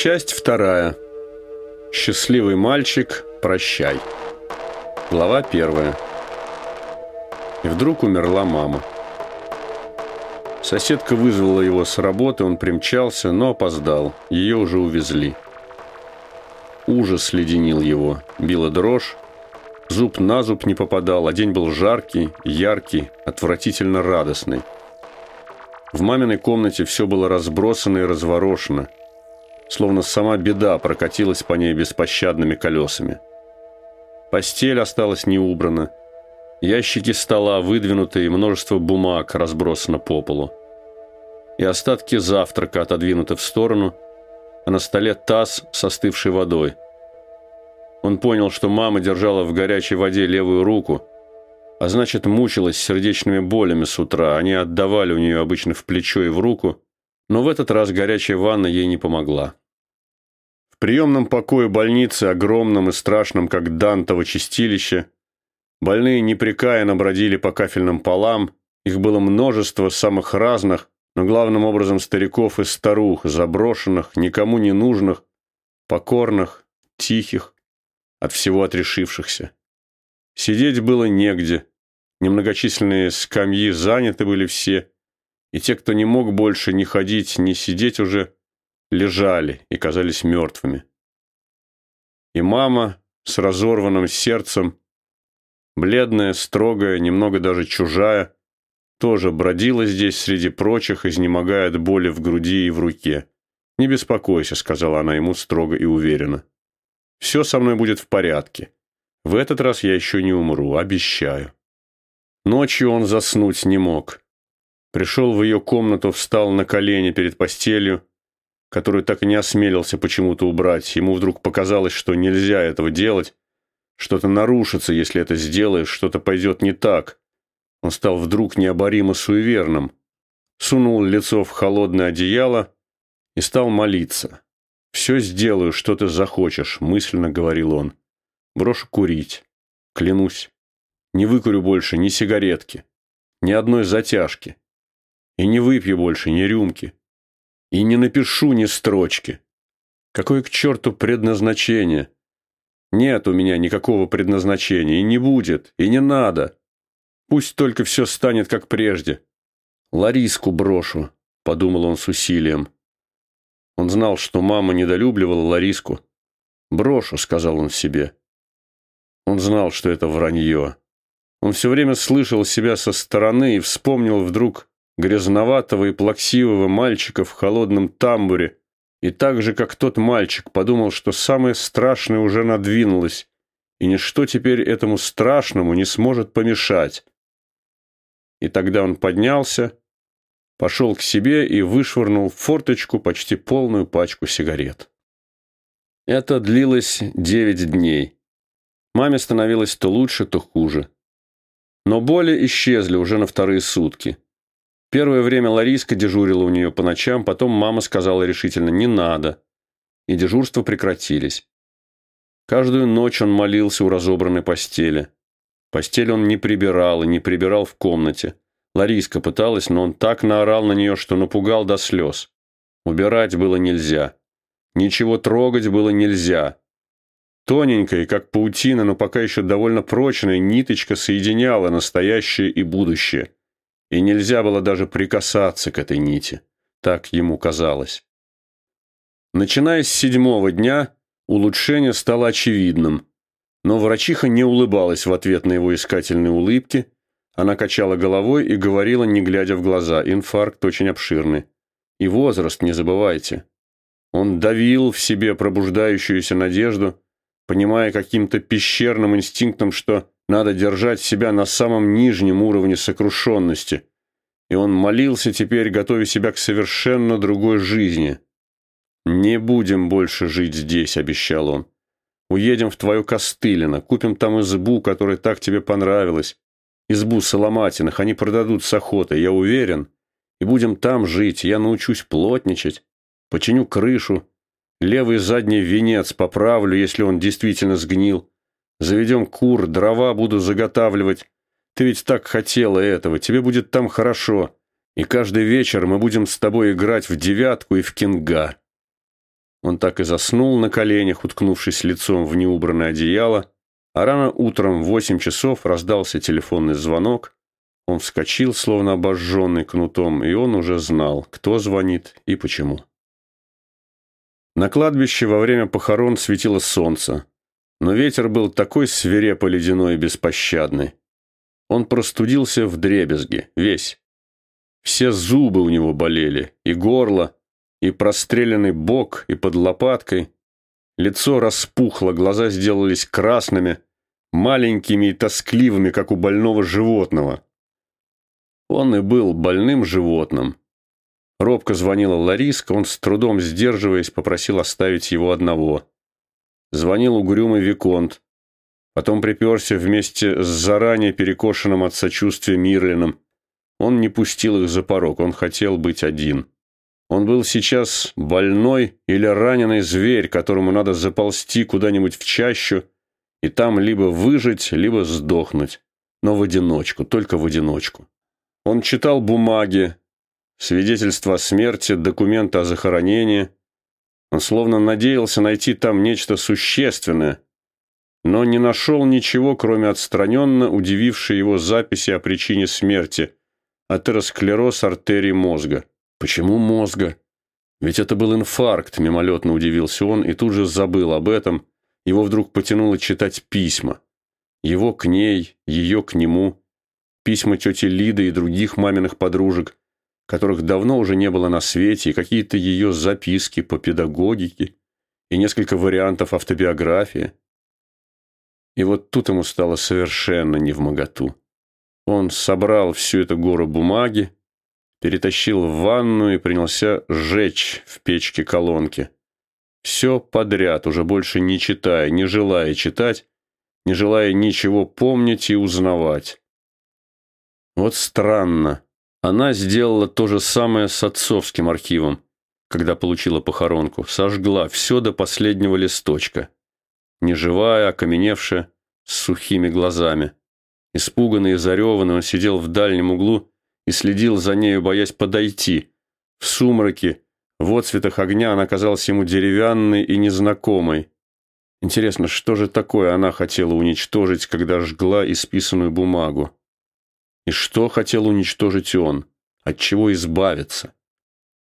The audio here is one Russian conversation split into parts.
Часть вторая. Счастливый мальчик, прощай. Глава первая. И вдруг умерла мама. Соседка вызвала его с работы, он примчался, но опоздал. Ее уже увезли. Ужас леденил его, била дрожь. Зуб на зуб не попадал, а день был жаркий, яркий, отвратительно радостный. В маминой комнате все было разбросано и разворошено, словно сама беда прокатилась по ней беспощадными колесами. Постель осталась не убрана, ящики стола выдвинуты и множество бумаг разбросано по полу. И остатки завтрака отодвинуты в сторону, а на столе таз с остывшей водой. Он понял, что мама держала в горячей воде левую руку – а значит, мучилась сердечными болями с утра. Они отдавали у нее обычно в плечо и в руку, но в этот раз горячая ванна ей не помогла. В приемном покое больницы, огромном и страшном, как Дантово чистилище, больные непрекаянно бродили по кафельным полам, их было множество самых разных, но главным образом стариков и старух, заброшенных, никому не нужных, покорных, тихих, от всего отрешившихся. Сидеть было негде. Немногочисленные скамьи заняты были все, и те, кто не мог больше ни ходить, ни сидеть уже, лежали и казались мертвыми. И мама с разорванным сердцем, бледная, строгая, немного даже чужая, тоже бродила здесь среди прочих, изнемогая от боли в груди и в руке. «Не беспокойся», — сказала она ему строго и уверенно. «Все со мной будет в порядке. В этот раз я еще не умру, обещаю. Ночью он заснуть не мог. Пришел в ее комнату, встал на колени перед постелью, которую так и не осмелился почему-то убрать. Ему вдруг показалось, что нельзя этого делать. Что-то нарушится, если это сделаешь, что-то пойдет не так. Он стал вдруг необоримо суеверным. Сунул лицо в холодное одеяло и стал молиться. «Все сделаю, что ты захочешь», — мысленно говорил он. Брошу курить. Клянусь. Не выкурю больше ни сигаретки, ни одной затяжки. И не выпью больше ни рюмки. И не напишу ни строчки. Какое к черту предназначение? Нет у меня никакого предназначения, и не будет, и не надо. Пусть только все станет как прежде. Лариску брошу, подумал он с усилием. Он знал, что мама недолюбливала Лариску. «Брошу», — сказал он себе. Он знал, что это вранье. Он все время слышал себя со стороны и вспомнил вдруг грязноватого и плаксивого мальчика в холодном тамбуре, и так же, как тот мальчик, подумал, что самое страшное уже надвинулось, и ничто теперь этому страшному не сможет помешать. И тогда он поднялся, пошел к себе и вышвырнул в форточку почти полную пачку сигарет. Это длилось девять дней. Маме становилось то лучше, то хуже. Но боли исчезли уже на вторые сутки. Первое время Лариска дежурила у нее по ночам, потом мама сказала решительно «не надо», и дежурства прекратились. Каждую ночь он молился у разобранной постели. Постель он не прибирал и не прибирал в комнате. Лариска пыталась, но он так наорал на нее, что напугал до слез. Убирать было нельзя. Ничего трогать было нельзя. Тоненькая, как паутина, но пока еще довольно прочная, ниточка соединяла настоящее и будущее. И нельзя было даже прикасаться к этой нити. Так ему казалось. Начиная с седьмого дня, улучшение стало очевидным. Но врачиха не улыбалась в ответ на его искательные улыбки. Она качала головой и говорила, не глядя в глаза, инфаркт очень обширный. И возраст не забывайте. Он давил в себе пробуждающуюся надежду, понимая каким-то пещерным инстинктом, что надо держать себя на самом нижнем уровне сокрушенности. И он молился теперь, готовя себя к совершенно другой жизни. «Не будем больше жить здесь», — обещал он. «Уедем в твою Костылино, купим там избу, которая так тебе понравилась. Избу Соломатиных, они продадут с охотой, я уверен. И будем там жить, я научусь плотничать, починю крышу, Левый задний венец поправлю, если он действительно сгнил. Заведем кур, дрова буду заготавливать. Ты ведь так хотела этого, тебе будет там хорошо. И каждый вечер мы будем с тобой играть в девятку и в кинга. Он так и заснул на коленях, уткнувшись лицом в неубранное одеяло, а рано утром в восемь часов раздался телефонный звонок. Он вскочил, словно обожженный кнутом, и он уже знал, кто звонит и почему. На кладбище во время похорон светило солнце, но ветер был такой свирепо ледяной и беспощадный. Он простудился в дребезге, весь. Все зубы у него болели, и горло, и простреленный бок, и под лопаткой. Лицо распухло, глаза сделались красными, маленькими и тоскливыми, как у больного животного. Он и был больным животным. Робко звонила Лариска, он с трудом сдерживаясь попросил оставить его одного. Звонил угрюмый Виконт. Потом приперся вместе с заранее перекошенным от сочувствия Мирлином. Он не пустил их за порог, он хотел быть один. Он был сейчас больной или раненый зверь, которому надо заползти куда-нибудь в чащу и там либо выжить, либо сдохнуть. Но в одиночку, только в одиночку. Он читал бумаги, свидетельства о смерти, документы о захоронении. Он словно надеялся найти там нечто существенное, но не нашел ничего, кроме отстраненно удивившей его записи о причине смерти – атеросклероз артерий мозга. Почему мозга? Ведь это был инфаркт, мимолетно удивился он и тут же забыл об этом. Его вдруг потянуло читать письма. Его к ней, ее к нему. Письма тети Лиды и других маминых подружек, которых давно уже не было на свете, и какие-то ее записки по педагогике, и несколько вариантов автобиографии. И вот тут ему стало совершенно невмоготу. Он собрал всю эту гору бумаги, перетащил в ванну и принялся сжечь в печке колонки. Все подряд, уже больше не читая, не желая читать, не желая ничего помнить и узнавать. Вот странно. Она сделала то же самое с отцовским архивом, когда получила похоронку. Сожгла все до последнего листочка. Неживая, окаменевшая, с сухими глазами. Испуганный и зареванный, он сидел в дальнем углу и следил за нею, боясь подойти. В сумраке, в отцветах огня она казалась ему деревянной и незнакомой. Интересно, что же такое она хотела уничтожить, когда жгла исписанную бумагу? И что хотел уничтожить он? От чего избавиться?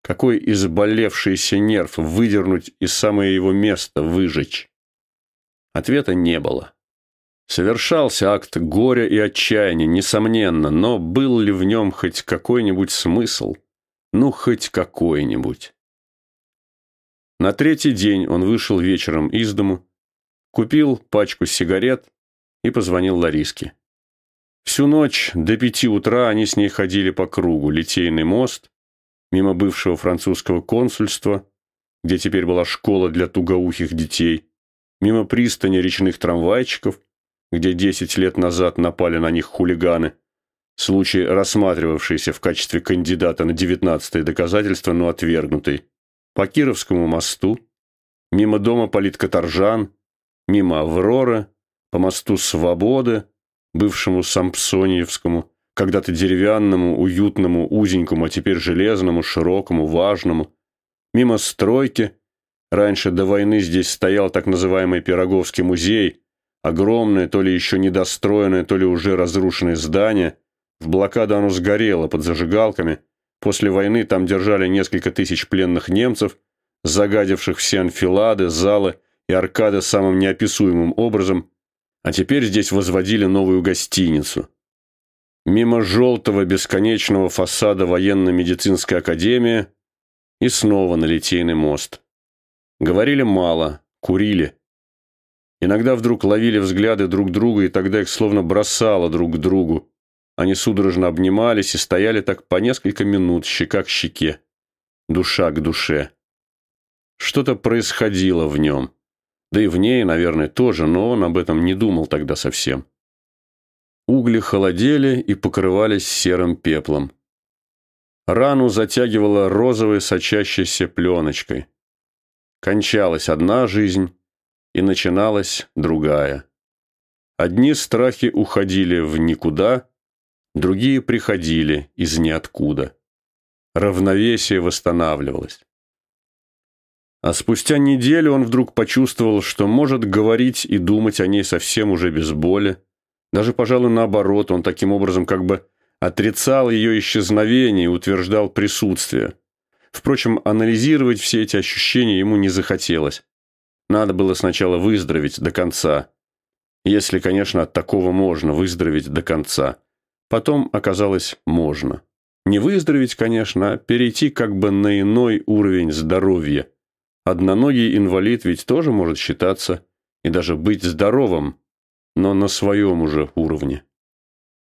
Какой изболевшийся нерв выдернуть из самое его место, выжечь? Ответа не было. Совершался акт горя и отчаяния, несомненно, но был ли в нем хоть какой-нибудь смысл? Ну, хоть какой-нибудь. На третий день он вышел вечером из дому, купил пачку сигарет и позвонил Лариске. Всю ночь до пяти утра они с ней ходили по кругу. Литейный мост, мимо бывшего французского консульства, где теперь была школа для тугоухих детей, мимо пристани речных трамвайчиков, где 10 лет назад напали на них хулиганы. Случай, рассматривавшийся в качестве кандидата на 19-е доказательства, но отвергнутый. По Кировскому мосту, мимо дома политкоторжан, мимо Авроры, по мосту Свободы, бывшему Сампсониевскому, когда-то деревянному, уютному, узенькому, а теперь железному, широкому, важному, мимо стройки. Раньше до войны здесь стоял так называемый Пироговский музей – Огромное, то ли еще недостроенное, то ли уже разрушенное здание. В блокаду оно сгорело под зажигалками. После войны там держали несколько тысяч пленных немцев, загадивших все анфилады, залы и аркады самым неописуемым образом, а теперь здесь возводили новую гостиницу. Мимо желтого бесконечного фасада военно-медицинской академии и снова на Литейный мост. Говорили мало, курили. Иногда вдруг ловили взгляды друг друга, и тогда их словно бросало друг к другу. Они судорожно обнимались и стояли так по несколько минут, щека к щеке, душа к душе. Что-то происходило в нем. Да и в ней, наверное, тоже, но он об этом не думал тогда совсем. Угли холодели и покрывались серым пеплом. Рану затягивала розовой сочащейся пленочкой. Кончалась одна жизнь, и начиналась другая. Одни страхи уходили в никуда, другие приходили из ниоткуда. Равновесие восстанавливалось. А спустя неделю он вдруг почувствовал, что может говорить и думать о ней совсем уже без боли. Даже, пожалуй, наоборот, он таким образом как бы отрицал ее исчезновение и утверждал присутствие. Впрочем, анализировать все эти ощущения ему не захотелось. Надо было сначала выздороветь до конца. Если, конечно, от такого можно выздороветь до конца. Потом оказалось можно. Не выздороветь, конечно, а перейти как бы на иной уровень здоровья. Одноногий инвалид ведь тоже может считаться и даже быть здоровым, но на своем уже уровне.